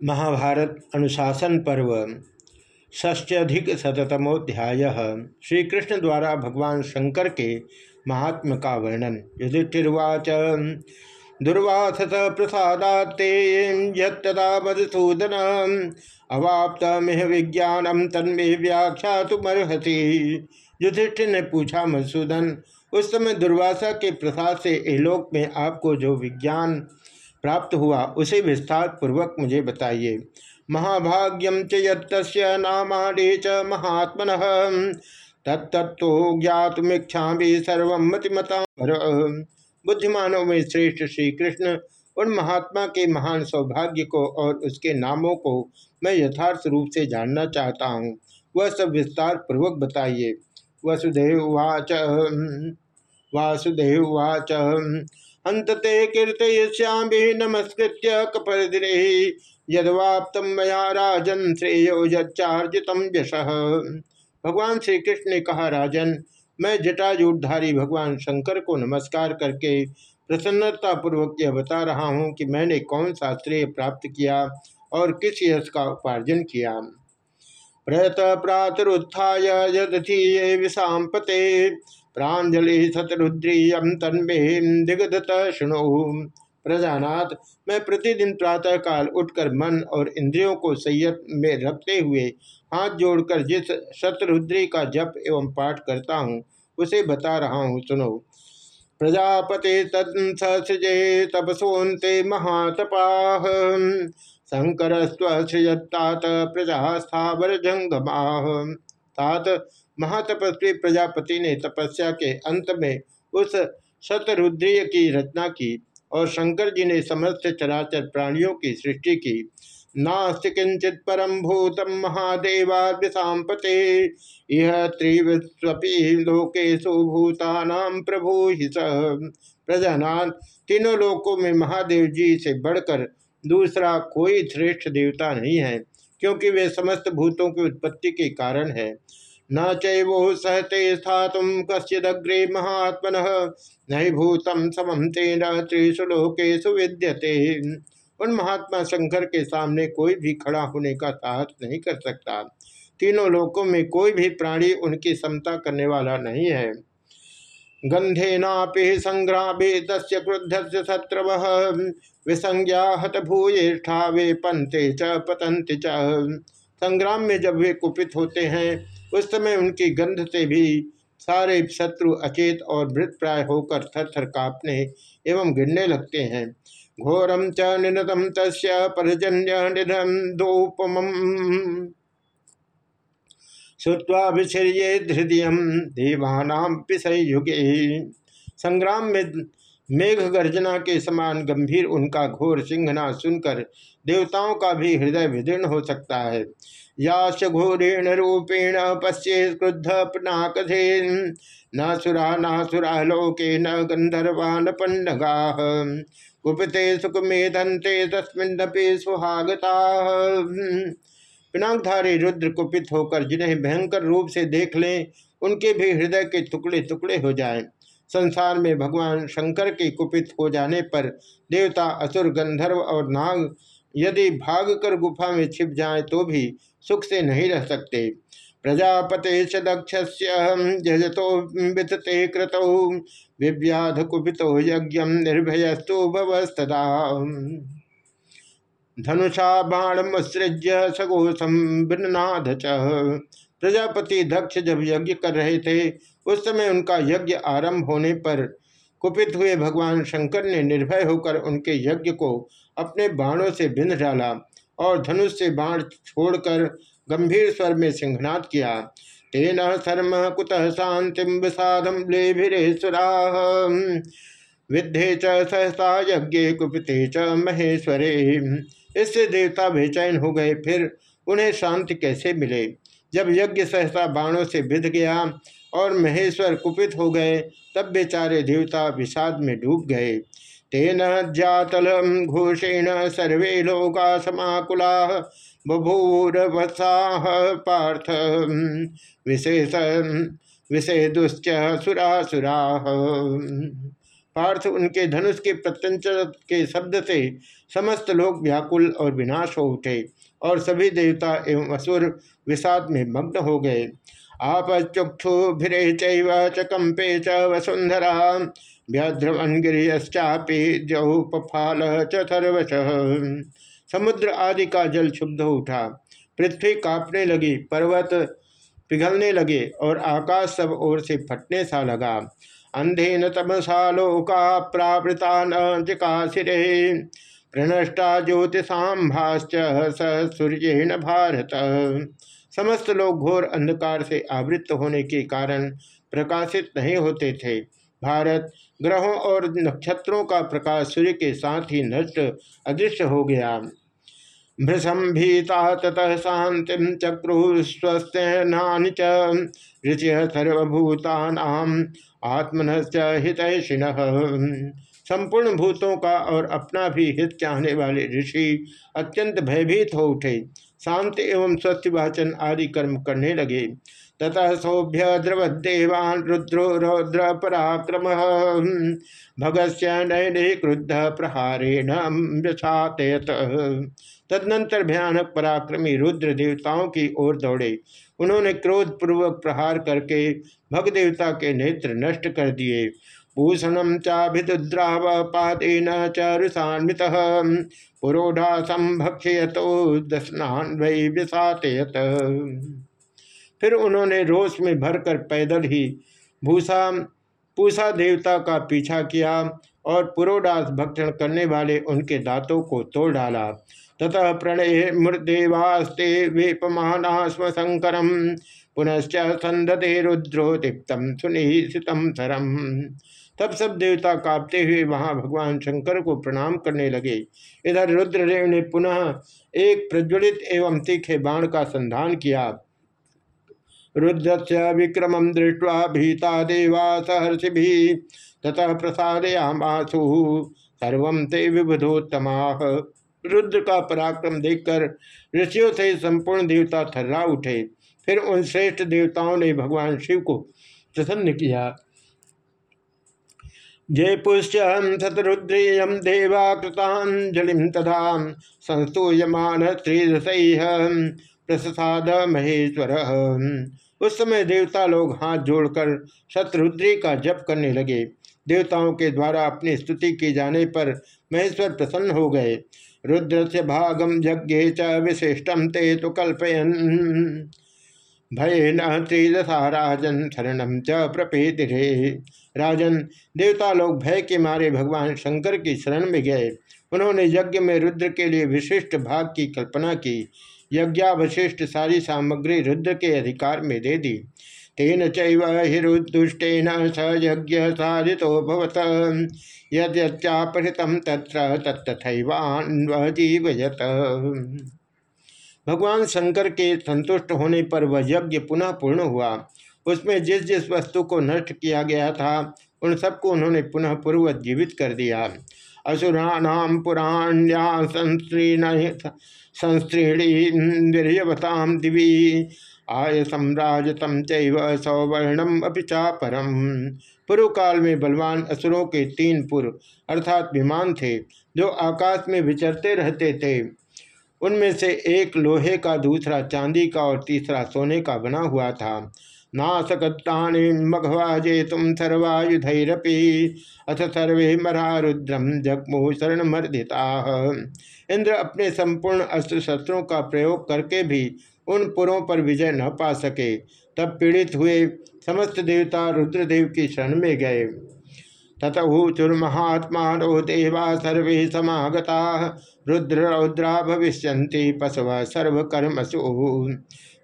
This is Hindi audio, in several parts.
महाभारत अनुशासन पर्व ष्ट्यधिक शतमोध्याय श्री कृष्ण द्वारा भगवान शंकर के महात्म का वर्णन। युधिष्ठिर्वाच, दुर्वासत प्रसादाते यदा मधुसूदन अवाप्त मिह विज्ञानम तन्मे व्याख्या तुमर्हति युधिष्ठिर ने पूछा, मधुसूदन, उस समय दुर्वासा के प्रसाद से एलोक में आपको जो विज्ञान प्राप्त हुआ, उसे विस्तार पूर्वक मुझे बताइए। महाभाग्यम च यस्य च महात्मन। तत्तो ज्ञातमीक्षा भी सर्वमतिमता बुद्धिमानों में श्रेष्ठ श्री कृष्ण उन महात्मा के महान सौभाग्य को और उसके नामों को मैं यथार्थ रूप से जानना चाहता हूँ। वह सब विस्तार पूर्वक बताइए। वसुदेव वाच। वासुदेव वाच। अंतते कीर्तयश्यामी नमस्कृत कपरदिरे यदवाप्तम मया राजन श्रेयो यच्चार्जित यश। भगवान श्री कृष्ण ने कहा, राजन, मैं जटाजूटधारी भगवान शंकर को नमस्कार करके प्रसन्नता पूर्वक यह बता रहा हूँ कि मैंने कौन सा श्रेय प्राप्त किया और किस यश का उपार्जन किया। प्रयत प्रातरुत्थाय यदथीये विषापते प्राजलि शतरुद्रीयम तन्मे दिगदत शुणु। प्रजानाथ, मैं प्रतिदिन प्रातः काल उठकर मन और इंद्रियों को संयत में रखते हुए हाथ जोड़कर जिस शतरुद्री का जप एवं पाठ करता हूँ, उसे बता रहा हूँ, सुनो। प्रजापति तत्सृजे तपसोन्ते महातपा। शंकर स्वसृजत्तात प्रजा स्थावर जंगमा। तात महातपस्वी प्रजापति ने तपस्या के अंत में उस शतरुद्रीय की रचना की और शंकर जी ने समस्त चराचर प्राणियों की सृष्टि की। नास्ति किंचित परम भूतम महादेवापते यह त्रिवस्वी लोकेशु भूतानाम प्रभु ही प्रजानाथ तीनों लोकों में महादेव जी से बढ़कर दूसरा कोई श्रेष्ठ देवता नहीं है, क्योंकि वे समस्त भूतों की उत्पत्ति के कारण है। न चैवो सहते स्थात कश्चिदग्रे महात्मन नहीं भूतम समम तेन त्रिशु लोकेशु विद्यते। उन महात्मा शंकर के सामने कोई भी खड़ा होने का साहस नहीं कर सकता। तीनों लोकों में कोई भी प्राणी उनकी समता करने वाला नहीं है। गंधेनापि संग्रामे तस्य क्रुद्ध से शत्रव, विसंज्ञा हत भूयेष्ठा वे पंते च पतंत च। संग्राम में जब वे कुपित होते हैं उस समय उनकी गंध से भी सारे शत्रु अचेत और मृत प्राय होकर थर थर कांपने एवं गिरने लगते हैं। घोरम च निनतम तस् परजन्य दोपम श्रुवाभिश्रिये हृदय देवानाम पिसय युगे। संग्राम में मेघ गर्जना के समान गंभीर उनका घोर सिंहना सुनकर देवताओं का भी हृदय विदीर्ण हो सकता है। याश घोरेण रूपेण पश्ये क्रुद्ध पनाकधे न सुरा न सुरा, लोके न गंधर्वा न पंडगा कुपिते सुखमेधंते तस्मिन्नपि सुहागता। पिनाकधारी रुद्र कुपित होकर जिन्हें भयंकर रूप से देख लें, उनके भी हृदय के टुकड़े टुकड़े हो जाएँ। संसार में भगवान शंकर के कुपित हो जाने पर देवता, असुर गंधर्व और नाग यदि भाग कर गुफा में छिप जाएँ तो भी सुख से नहीं रह सकते। प्रजापते च दक्ष जजतो वितते कृतौ विव्याध कुपितो यज्ञ निर्भयस्तु भवस्तदा। धनुषा बाण मुसृज्य सगोसम बिन्नाध प्रजापति दक्ष जब यज्ञ कर रहे थे, उस समय उनका यज्ञ आरंभ होने पर कुपित हुए भगवान शंकर ने निर्भय होकर उनके यज्ञ को अपने बाणों से बिंध डाला। और धनुष से बाण छोड़कर गंभीर स्वर में सिंहनाथ किया। तेन शर्म कुतः शांतिम विषादम लेभिरेश्वरा। विद्धे च सहसा यज्ञ कुपिते च महेश्वरे। इससे देवता बेचैन हो गए, फिर उन्हें शांति कैसे मिले? जब यज्ञ सहसा बाणों से विध गया और महेश्वर कुपित हो गए, तब बेचारे देवता विषाद में डूब गए। तेन जातल घोषेण सर्वे लोका समाकुला बभूरवसाह पार्थ। विशेष विषय दुश्च सुरासुरा। पार्थ उनके धनुष के प्रत्यंचर के शब्द से समस्त लोग व्याकुल और विनाश हो उठे और सभी देवता एवं असुर विषाद में मग्न हो गए। आप आपचुक्षुभिरे चकंपे च वसुंधरा। व्याध्रवन गिरिश्चापी जहुपफाल चर्वश समुद्र आदि का जल शुद्ध उठा। पृथ्वी कांपने लगी, पर्वत पिघलने लगे और आकाश सब ओर से फटने सा लगा। अंधे न तमसा लोका प्रावृता निकाशिरे प्रनष्टा ज्योतिषाभाश्च स सूर्य भारत। समस्त लोग घोर अंधकार से आवृत्त होने के कारण प्रकाशित नहीं होते थे। भारत, ग्रहों और नक्षत्रों का प्रकाश सूर्य के साथ ही नष्ट, अदृश्य हो गया। भृशम भीता ततः शांति चक्रु स्वस्थनानि च ऋषि सर्वभूतानाम आत्मन हितैषिण। संपूर्ण भूतों का और अपना भी हित चाहने वाले ऋषि अत्यंत भयभीत हो उठे। शांति एवं स्वस्थ वाचन आदि कर्म करने लगे। ततः सौभ्य द्रवदेवान रुद्रो रौद्र पराक्रम भगस्य नयने क्रुद्ध प्रहारेण तदनंतर भयानक पराक्रमी रुद्र देवताओं की ओर दौड़े। उन्होंने क्रोध पूर्वक प्रहार करके भग देवता के नेत्र नष्ट कर दिए। भूषणम चाभिद्राव पादेन चुषान्वित पुरोढ़ासम भक्ष्यतो दशनान वही विषातयत फिर उन्होंने रोष में भरकर पैदल ही भूषा पूषा देवता का पीछा किया और पुरोडास भक्षण करने वाले उनके दांतों को तोड़ डाला। ततः प्रणय मृदेवास्ते वेपमाना स्म शंकरम पुनश्च संदते रुद्रो दीप्तम सुनिश्चितम सरम तब सब देवता कांपते हुए वहाँ भगवान शंकर को प्रणाम करने लगे। इधर रुद्रदेव ने पुनः एक प्रज्वलित एवं तीखे बाण का संधान किया। रुद्र से विक्रम दृष्टवा भीता देवा सहर्षि भी ततः प्रसादयामासु सर्व ते विबुधोत्तमा। रुद्र का पराक्रम देखकर ऋषियों से संपूर्ण देवता थर्रा उठे। फिर उन श्रेष्ठ देवताओं ने भगवान शिव को प्रसन्न किया। जय पुष्ट शतरुद्रीय देवा कृतांजलि तथा संस्तूयमान त्रिदशह प्रसाद महेश्वर। उस समय देवता लोग हाथ जोड़कर शत्रुद्री का जप करने लगे। देवताओं के द्वारा अपनी स्तुति की जाने पर महेश्वर प्रसन्न हो गए। रुद्र से भागम यज्ञ च विशिष्टम ते तो कल्पयन। भय न त्रिदशा राजन शरणम च प्रपेति राजन, देवता लोग भय के मारे भगवान शंकर की शरण में गए। उन्होंने यज्ञ में रुद्र के लिए विशिष्ट भाग की कल्पना की। यज्ञावशिष्ट सारी सामग्री रुद्र के अधिकार में दे दी। तेन चुष्टेन स यज्ञ साधितो भवत। यद्यापहृतम तत्र तत्थैवान्वजीवयत भगवान शंकर के संतुष्ट होने पर वह यज्ञ पुनः पूर्ण हुआ। उसमें जिस जिस वस्तु को नष्ट किया गया था, उन सबको उन्होंने पुनः पूर्वत जीवित कर दिया। असुराणाम पुराण्या संस्त्रीणीवताम दिवी। आय सम्राजतम चैव सौवर्णम अपिचा परम। पूर्व काल में बलवान असुरों के तीन पुर अर्थात विमान थे, जो आकाश में विचरते रहते थे। उनमें से एक लोहे का, दूसरा चांदी का और तीसरा सोने का बना हुआ था। नाशकत्तानि मघवाजे तुम सर्वायुधरपी। अथ सर्वे मरा रुद्रम जगमुह शरण मर्दिता इंद्र अपने संपूर्ण अस्त्र शस्त्रों का प्रयोग करके भी उन पुरों पर विजय न पा सके। तब पीड़ित हुए समस्त देवता रुद्रदेव की शरण में गए। ततहुचुर्महात्मा देवा सर्वे समागता। रुद्र रौद्रा भविष्य पशव सर्वकर्मसु।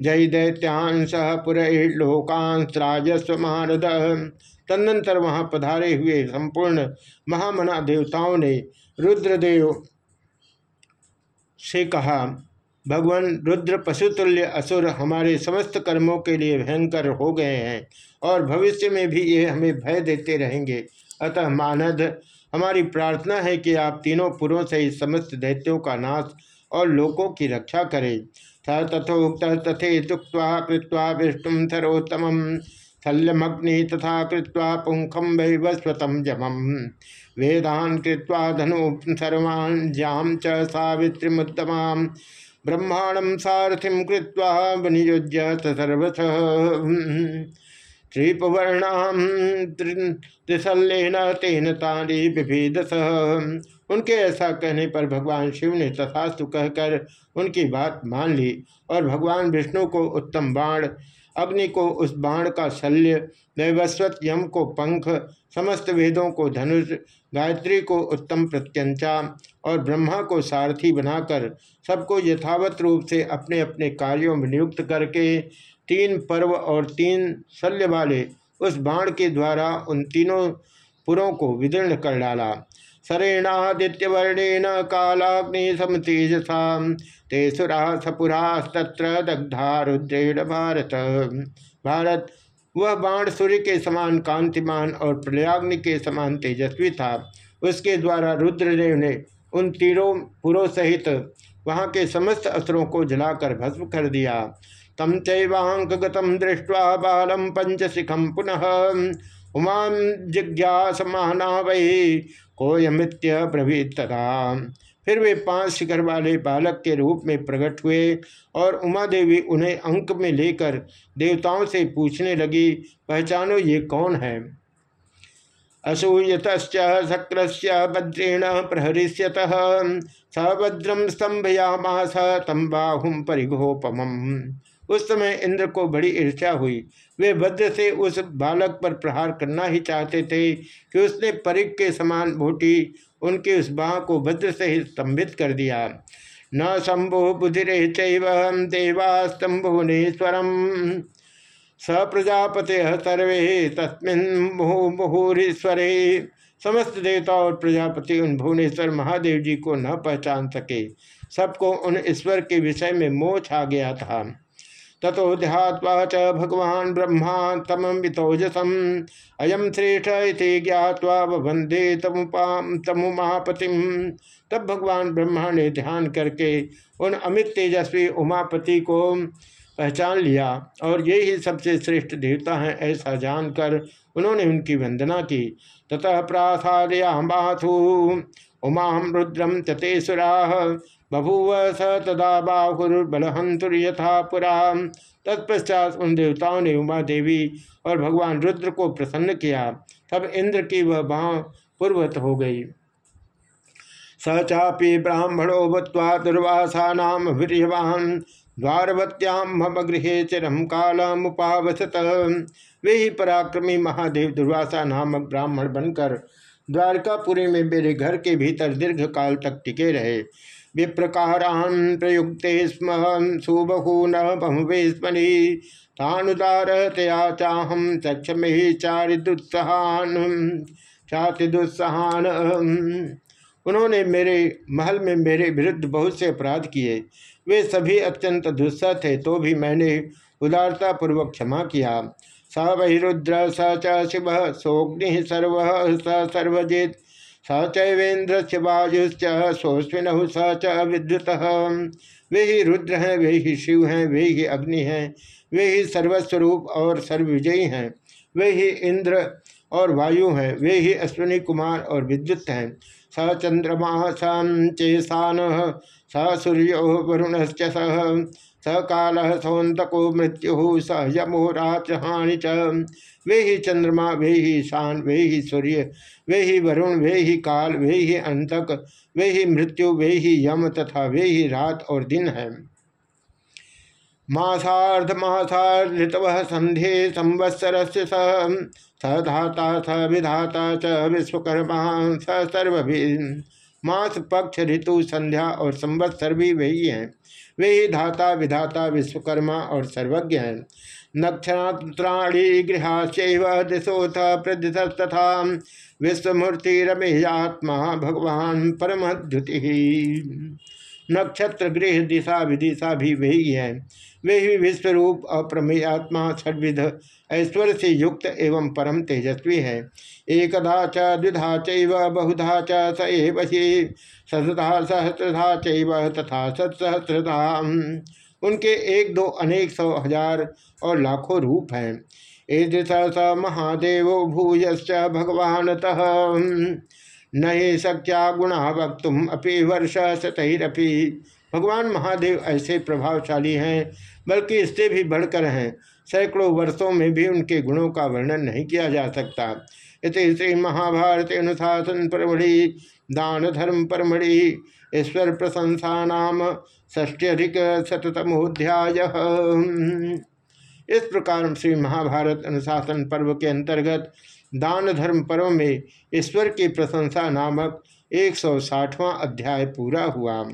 जय दैत्यांश पुरलोकांसराजस्व मानद तदनंतर वहाँ पधारे हुए संपूर्ण महामना देवताओं ने रुद्रदेव से कहा, भगवान रुद्र पशुतुल्य असुर हमारे समस्त कर्मों के लिए भयंकर हो गए हैं और भविष्य में भी ये हमें भय देते रहेंगे। अतः मानद, हमारी प्रार्थना है कि आप तीनों पुरों से इस समस्त दैत्यों का नाश और लोकों की रक्षा करें। थ तथोक्त तथे दुक्वा कृत्वा विष्णु थरोत्तम शल्यमग्नि तथा कृत्वा पुंखम वैवस्वतम जमम। वेदान कृत्वा धनु सर्वान् जाम च सावित्रीमुत्तमा ब्रह्मांडम सारथिम कृत्वा विनियोज्य सर्वथ त्रिपवर्णाम त्रिशल्यन तेन तारी विभेदस। उनके ऐसा कहने पर भगवान शिव ने तथास्तु कहकर उनकी बात मान ली और भगवान विष्णु को उत्तम बाण, अग्नि को उस बाण का शल्य वैवस्वत यम को पंख, समस्त वेदों को धनुष, गायत्री को उत्तम प्रत्यंचा और ब्रह्मा को सारथी बनाकर सबको यथावत रूप से अपने अपने कार्यों में नियुक्त करके तीन पर्व और तीन शल्य वाले उस बाण के द्वारा उन तीनों पुरों को विदीर्ण कर डाला। शरेणादित्यवर्णेन कालाग्नि समतेजसा ते सुरा सपुरास्तत्र दग्धा रुद्रेण भारत। भारत, वह बाण सूर्य के समान कांतिमान और प्रलयाग्नि के समान तेजस्वी था। उसके द्वारा रुद्रदेव ने उन तीरों पुरों सहित वहाँ के समस्त असुरों को जलाकर भस्म कर दिया। तम चैवांक गतम दृष्टवा बालम पंचशिखम पुनः। उमा जिज्ञासमाना वही कोयमित्य ब्रवीत तथा फिर वे पाँच शिखर वाले बालक के रूप में प्रकट हुए और उमा देवी उन्हें अंक में लेकर देवताओं से पूछने लगी, पहचानो ये कौन है? असूयत शक्र भद्रेण प्रहरीष्यत। सभद्रम स्तंभयामास तम बाहुम परिघोपम उस समय इंद्र को बड़ी ईर्ष्या हुई। वे भद्र से उस बालक पर प्रहार करना ही चाहते थे कि उसने परिग के समान भूटी उनके उस बाह को भद्र से ही स्तंभित कर दिया। न शंभु बुधिरे देवास्तंभुवनेश्वरम। स प्रजापते सर्वे तस्मिन मुहुरीश्वरे। समस्त देवता और प्रजापति उन भुवनेश्वर महादेव जी को न पहचान सके। सबको उन ईश्वर के विषय में मोह छा गया था। ततो ध्यावा च भगवान ब्रह्मा तम वितोजसम। अयम श्रेष्ठ इति ज्ञावा वंदे तमुपाम तमुमापतिम। तब भगवान ब्रह्मा ने ध्यान करके उन अमित तेजस्वी उमापति को पहचान लिया और ये ही सबसे श्रेष्ठ देवता हैं ऐसा जानकर उन्होंने उनकी वंदना की। ततः प्रासादयामाथु उमा रुद्रम ततेसुरा। बभूव स तदा बाहुर्बलहंतुर यथा पुरा तत्पश्चात उन देवताओं ने उमा देवी और भगवान रुद्र को प्रसन्न किया। तब इंद्र की वह बाँ पूर्वत हो गई। स चापी ब्राह्मणो भूत्वा दुर्वासा नाम वीरवान द्वारवत्याम मम गृह चिरम कालमुपावसत वे ही पराक्रमी महादेव दुर्वासा नामक ब्राह्मण बनकर द्वारकापुरी में मेरे घर के भीतर दीर्घ काल तक टिके रहे। विप्रकारान प्रयुक्त स्म सुबहून बहुवेस्मनि तानुदारतया चाहम सक्षमे चारिदुत्सहान चातिदुत्सहान उन्होंने मेरे महल में मेरे विरुद्ध बहुत से अपराध किए। वे सभी अत्यंत दुस्सह थे तो भी मैंने उदारता पूर्वक क्षमा किया। स वही रुद्र स च शिव सोग्नि सर्व स सर्वजित। स चैवेन्द्र से वायुश्च सोस्विन स च विद्युत। वे ही रुद्र हैं वे ही शिव हैं वे ही अग्नि हैं वे ही सर्वस्वरूप और सर्वविजयी हैं वे ही इंद्र और वायु हैं वे ही अश्विनी कुमार और विद्युत हैं। स चंद्रमा चेसान, स सूर्यो वरुणश्च स काल सौंतको मृत्यु स यमो रात्रहानि च। वे ही चंद्रमा वे ही शान वे ही सूर्य वे ही वरुण वे ही काल वे ही अंतक वे ही मृत्यु वे ही यम तथा वे ही रात और दिन है। मासार्धव संधे संवत्सर से, सधाता स विधाता च विश्वकर्मा सर्वभि। मास पक्ष ऋतु संध्या और संवत्सर भी वही हैं। वे ही धाता, विधाता, विश्वकर्मा और सर्वज्ञ हैं। नक्षत्राणी गृहाश्चैव दिशोथ प्रदिशस्तथा। विश्वमूर्ति रमेयात्मा भगवान परमद्युति। नक्षत्र गृह दिशा विदिशा भी वही है। वे ही विश्वरूप, अप्रमेयात्मा षडविध ऐश्वर्य से युक्त एवं परम तेजस्वी है। एकधा च, द्विधा चैव, बहुधा च, स एव सहस्रधा चैव, तथा उनके एक दो अनेक सौ हज़ार और लाखों रूप हैं। ईदृश स महादेव भूयश्च भगवानतः। न ही सक्या गुणा वक्त अपि वर्ष शतरपि भगवान महादेव ऐसे प्रभावशाली हैं, बल्कि इससे भी बढ़कर हैं। सैकड़ों वर्षों में भी उनके गुणों का वर्णन नहीं किया जा सकता। इस श्री महाभारत अनुशासन परमढ़ि दान धर्म परमढ़ि, ईश्वर प्रशंसा नाम ष्टि शतमोध्याय इस प्रकार श्री महाभारत अनुशासन पर्व के अंतर्गत दान धर्म पर्व में ईश्वर की प्रशंसा नामक एक सौ अध्याय पूरा हुआ।